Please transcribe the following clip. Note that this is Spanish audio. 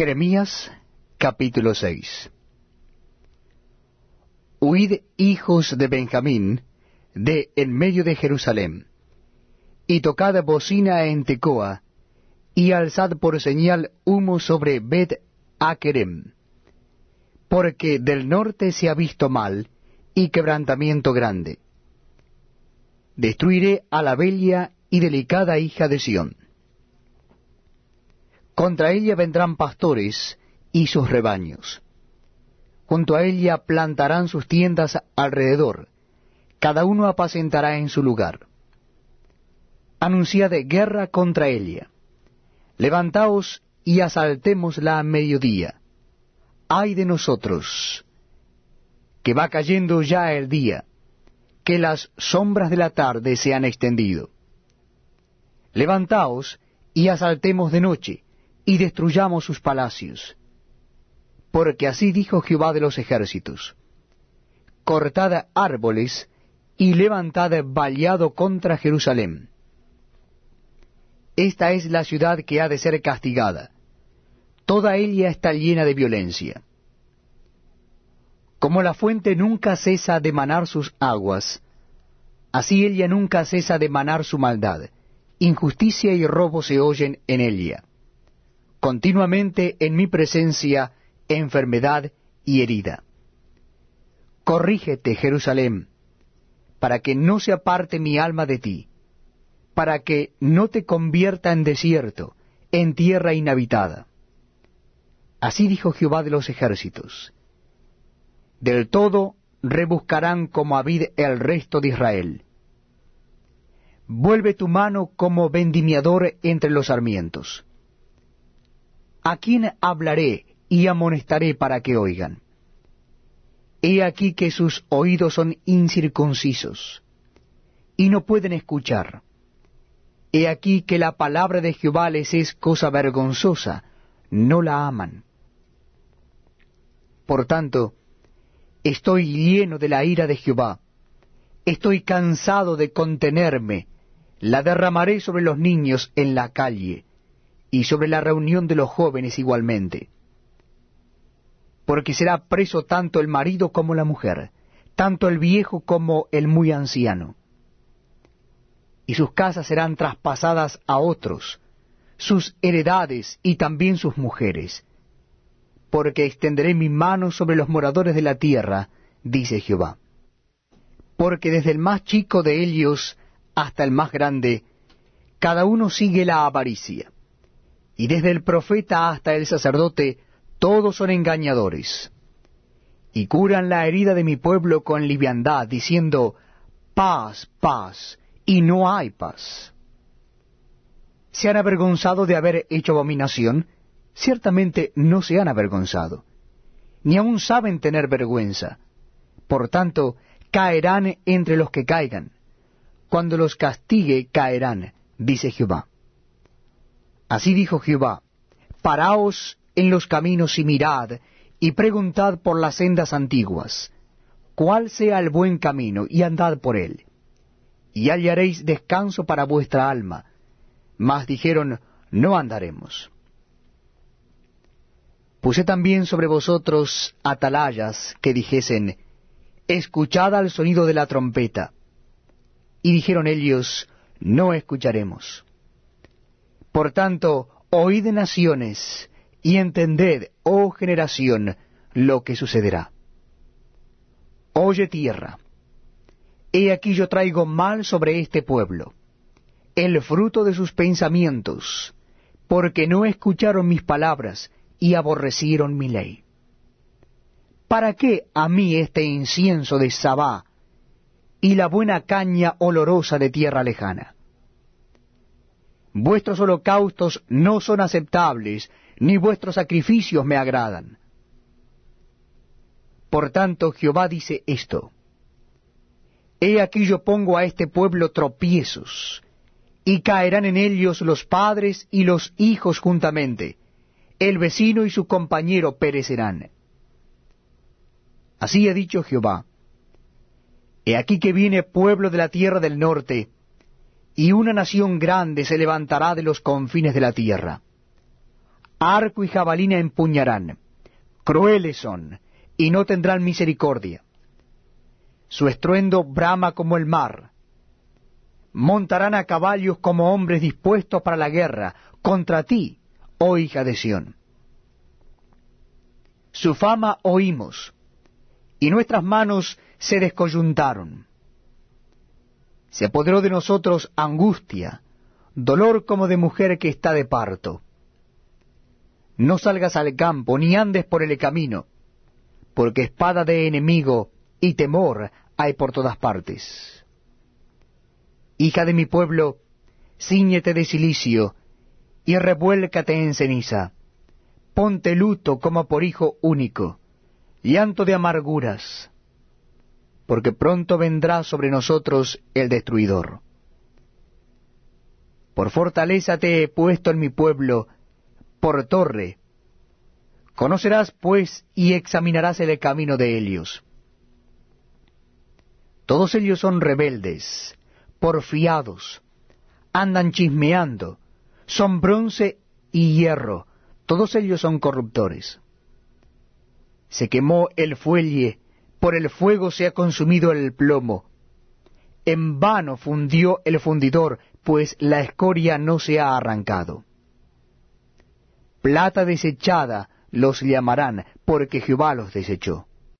Jeremías capítulo 6 Huid hijos de Benjamín de en medio de Jerusalén, y tocad bocina en Tecoa, y alzad por señal humo sobre Bet Akerem, porque del norte se ha visto mal y quebrantamiento grande. Destruiré a la bella y delicada hija de Sión contra ella vendrán pastores y sus rebaños. Junto a ella plantarán sus tiendas alrededor, cada uno apacentará en su lugar. Anunciad guerra contra ella. Levantaos y asaltémosla a mediodía. Ay de nosotros, que va cayendo ya el día, que las sombras de la tarde se han extendido. Levantaos y asaltemos de noche, y destruyamos sus palacios. Porque así dijo Jehová de los ejércitos, cortad árboles y levantad vallado contra Jerusalén. Esta es la ciudad que ha de ser castigada. Toda ella está llena de violencia. Como la fuente nunca cesa de manar sus aguas, así ella nunca cesa de manar su maldad. Injusticia y robo se oyen en ella continuamente en mi presencia enfermedad y herida. Corrígete, Jerusalén, para que no se aparte mi alma de ti, para que no te convierta en desierto, en tierra inhabitada. Así dijo Jehová de los ejércitos. Del todo rebuscarán como Abid el resto de Israel. Vuelve tu mano como vendimiador entre los sarmientos ¿A quién hablaré y amonestaré para que oigan? He aquí que sus oídos son incircuncisos, y no pueden escuchar. He aquí que la palabra de Jehová les es cosa vergonzosa, no la aman. Por tanto, estoy lleno de la ira de Jehová, estoy cansado de contenerme, la derramaré sobre los niños en la calle, y sobre la reunión de los jóvenes igualmente. Porque será preso tanto el marido como la mujer, tanto el viejo como el muy anciano. Y sus casas serán traspasadas a otros, sus heredades y también sus mujeres. Porque extenderé mi mano sobre los moradores de la tierra, dice Jehová. Porque desde el más chico de ellos hasta el más grande, cada uno sigue la avaricia y desde el profeta hasta el sacerdote, todos son engañadores. Y curan la herida de mi pueblo con liviandad, diciendo, paz, paz, y no hay paz. ¿Se han avergonzado de haber hecho abominación? Ciertamente no se han avergonzado, ni aun saben tener vergüenza. Por tanto, caerán entre los que caigan. Cuando los castigue, caerán, dice Jehová. Así dijo Jehová, Paraos en los caminos y mirad, y preguntad por las sendas antiguas, cuál sea el buen camino, y andad por él. Y hallaréis descanso para vuestra alma. Mas dijeron, no andaremos. Puse también sobre vosotros atalayas que dijesen, Escuchad al sonido de la trompeta. Y dijeron ellos, No escucharemos. Por tanto, oíd naciones, y entended, oh generación, lo que sucederá. Oye tierra, he aquí yo traigo mal sobre este pueblo, el fruto de sus pensamientos, porque no escucharon mis palabras y aborrecieron mi ley. ¿Para qué a mí este incienso de Sabá y la buena caña olorosa de tierra lejana? Vuestros holocaustos no son aceptables, ni vuestros sacrificios me agradan. Por tanto, Jehová dice esto. He aquí yo pongo a este pueblo tropiezos, y caerán en ellos los padres y los hijos juntamente, el vecino y su compañero perecerán. Así ha dicho Jehová. He aquí que viene pueblo de la tierra del norte, y una nación grande se levantará de los confines de la tierra. arco y jabalina empuñarán, crueles son, y no tendrán misericordia. Su estruendo brama como el mar. Montarán a caballos como hombres dispuestos para la guerra, contra ti, oh hija de Sión. Su fama oímos, y nuestras manos se descoyuntaron. Se apoderó de nosotros angustia, dolor como de mujer que está de parto. No salgas al campo, ni andes por el camino, porque espada de enemigo y temor hay por todas partes. Hija de mi pueblo, ciñete de silicio, y revuélcate en ceniza. Ponte luto como por hijo único, llanto de amarguras, porque pronto vendrá sobre nosotros el destruidor. Por fortaleza te he puesto en mi pueblo, por torre. Conocerás, pues, y examinarás el camino de ellos. Todos ellos son rebeldes, porfiados, andan chismeando, son bronce y hierro, todos ellos son corruptores. Se quemó el fuelle, por el fuego se ha consumido el plomo. En vano fundió el fundidor, pues la escoria no se ha arrancado. Plata desechada los llamarán, porque Jehová los desechó.